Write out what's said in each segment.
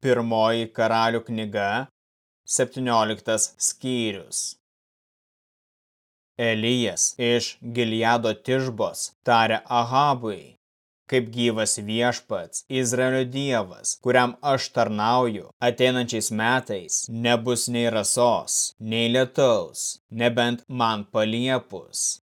Pirmoji karalių knyga, 17 skyrius. Elijas iš Gileado Tižbos tarė Ahabui, kaip gyvas viešpats, Izraelio dievas, kuriam aš tarnauju, ateinančiais metais nebus nei rasos, nei lietaus, nebent man paliepus.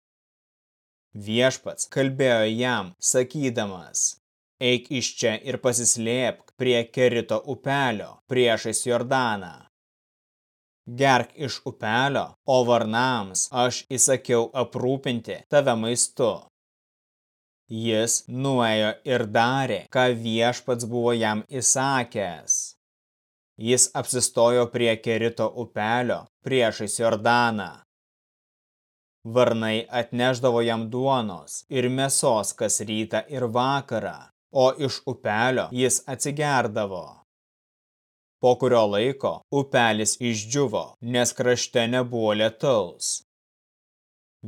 Viešpats kalbėjo jam, sakydamas, eik iš čia ir pasislėpk prie Kerito upelio priešais Jordaną. Gerk iš upelio, o varnams aš įsakiau aprūpinti tave maistu. Jis nuėjo ir darė, ką viešpats buvo jam įsakęs. Jis apsistojo prie Kerito upelio priešais Jordaną. Varnai atneždavo jam duonos ir mėsos kas rytą ir vakarą, o iš upelio jis atsigerdavo. Po kurio laiko upelis išdžiuvo, nes krašte nebuvo lietaus.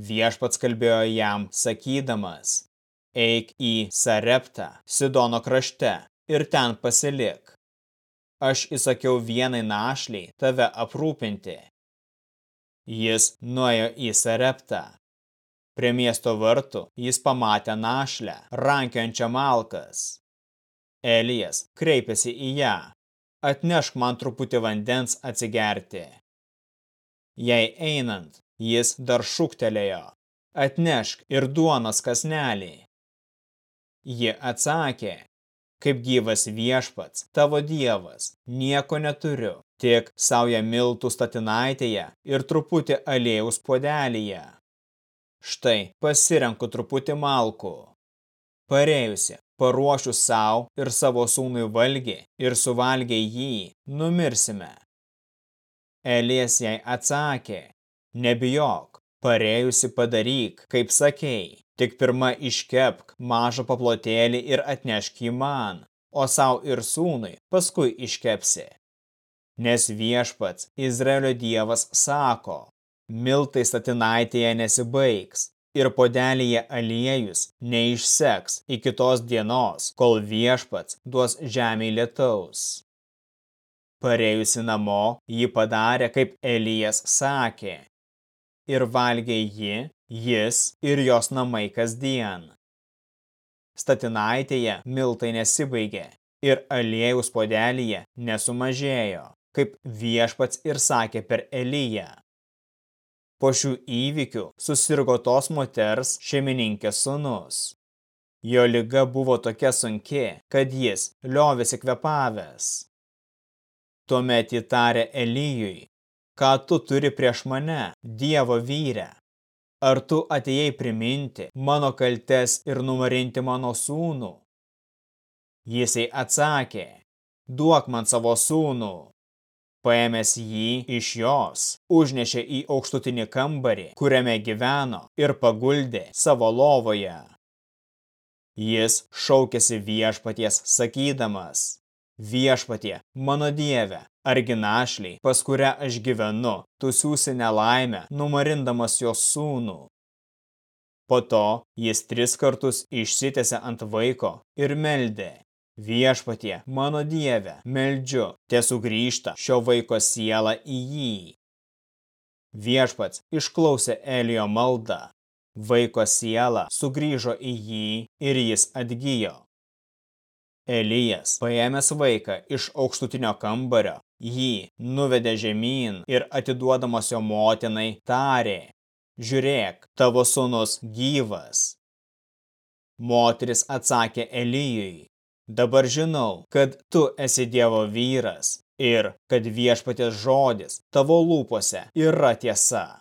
Viešpats kalbėjo jam, sakydamas, eik į Sareptą, Sidono krašte, ir ten pasilik. Aš įsakiau vienai našliai tave aprūpinti. Jis nuėjo į Sareptą. Prie miesto vartų jis pamatė našlę, rankiančią malkas. Elijas kreipėsi į ją. Atnešk man truputį vandens atsigerti. Jei einant, jis dar šūktelėjo. Atnešk ir duonos kasnelį. Ji atsakė, kaip gyvas viešpats, tavo dievas, nieko neturiu, tik sauja miltų statinaitėje ir truputį aliejaus podelyje. Štai, pasirenku truputį malkų. Parėjusi, paruošiu savo ir savo sūnui valgį ir suvalgę jį, numirsime. Elijas jai atsakė, nebijok, parėjusi padaryk, kaip sakei, tik pirma iškepk mažą paplotėlį ir atnešk jį man, o savo ir sūnui paskui iškepsi. Nes viešpats, Izraelio dievas, sako, miltai statinaitėje nesibaigs ir podelyje aliejus neišseks iki tos dienos, kol viešpats duos žemiai lietaus. Parėjusi namo, ji padarė, kaip Elijas sakė, ir valgė ji, jis ir jos namai kasdien. Statinaitėje miltai nesibaigė ir aliejaus podelyje nesumažėjo, kaip viešpats ir sakė per Eliją. Po šių įvykių susirgo tos moters šeimininkės sunus. Jo lyga buvo tokia sunki, kad jis liovėsi kvepavęs. Tuomet įtarė Elyjui, ką tu turi prieš mane, Dievo vyrę. Ar tu atėjai priminti mano kaltes ir numarinti mano sūnų? Jisai atsakė, duok man savo sūnų. Paėmęs jį iš jos, užnešė į aukštutinį kambarį, kuriame gyveno ir paguldė savo lovoje. Jis šaukėsi viešpaties, sakydamas, viešpatie, mano dieve, argi našliai, pas kurią aš gyvenu, tu siūsi nelaimę, numarindamas jos sūnų. Po to jis tris kartus išsitėse ant vaiko ir meldė. Viešpatie, mano dieve, meldžiu, tie sugrįžta šio vaiko siela į jį. Viešpats išklausė Elio maldą. Vaiko siela sugrįžo į jį ir jis atgyjo. Elijas, paėmęs vaiką iš aukštutinio kambario, jį nuvedė žemyn ir atiduodamas jo motinai tarė, žiūrėk, tavo sūnus gyvas. Moteris atsakė Elijui, Dabar žinau, kad tu esi Dievo vyras ir kad viešpatės žodis tavo lūpose yra tiesa.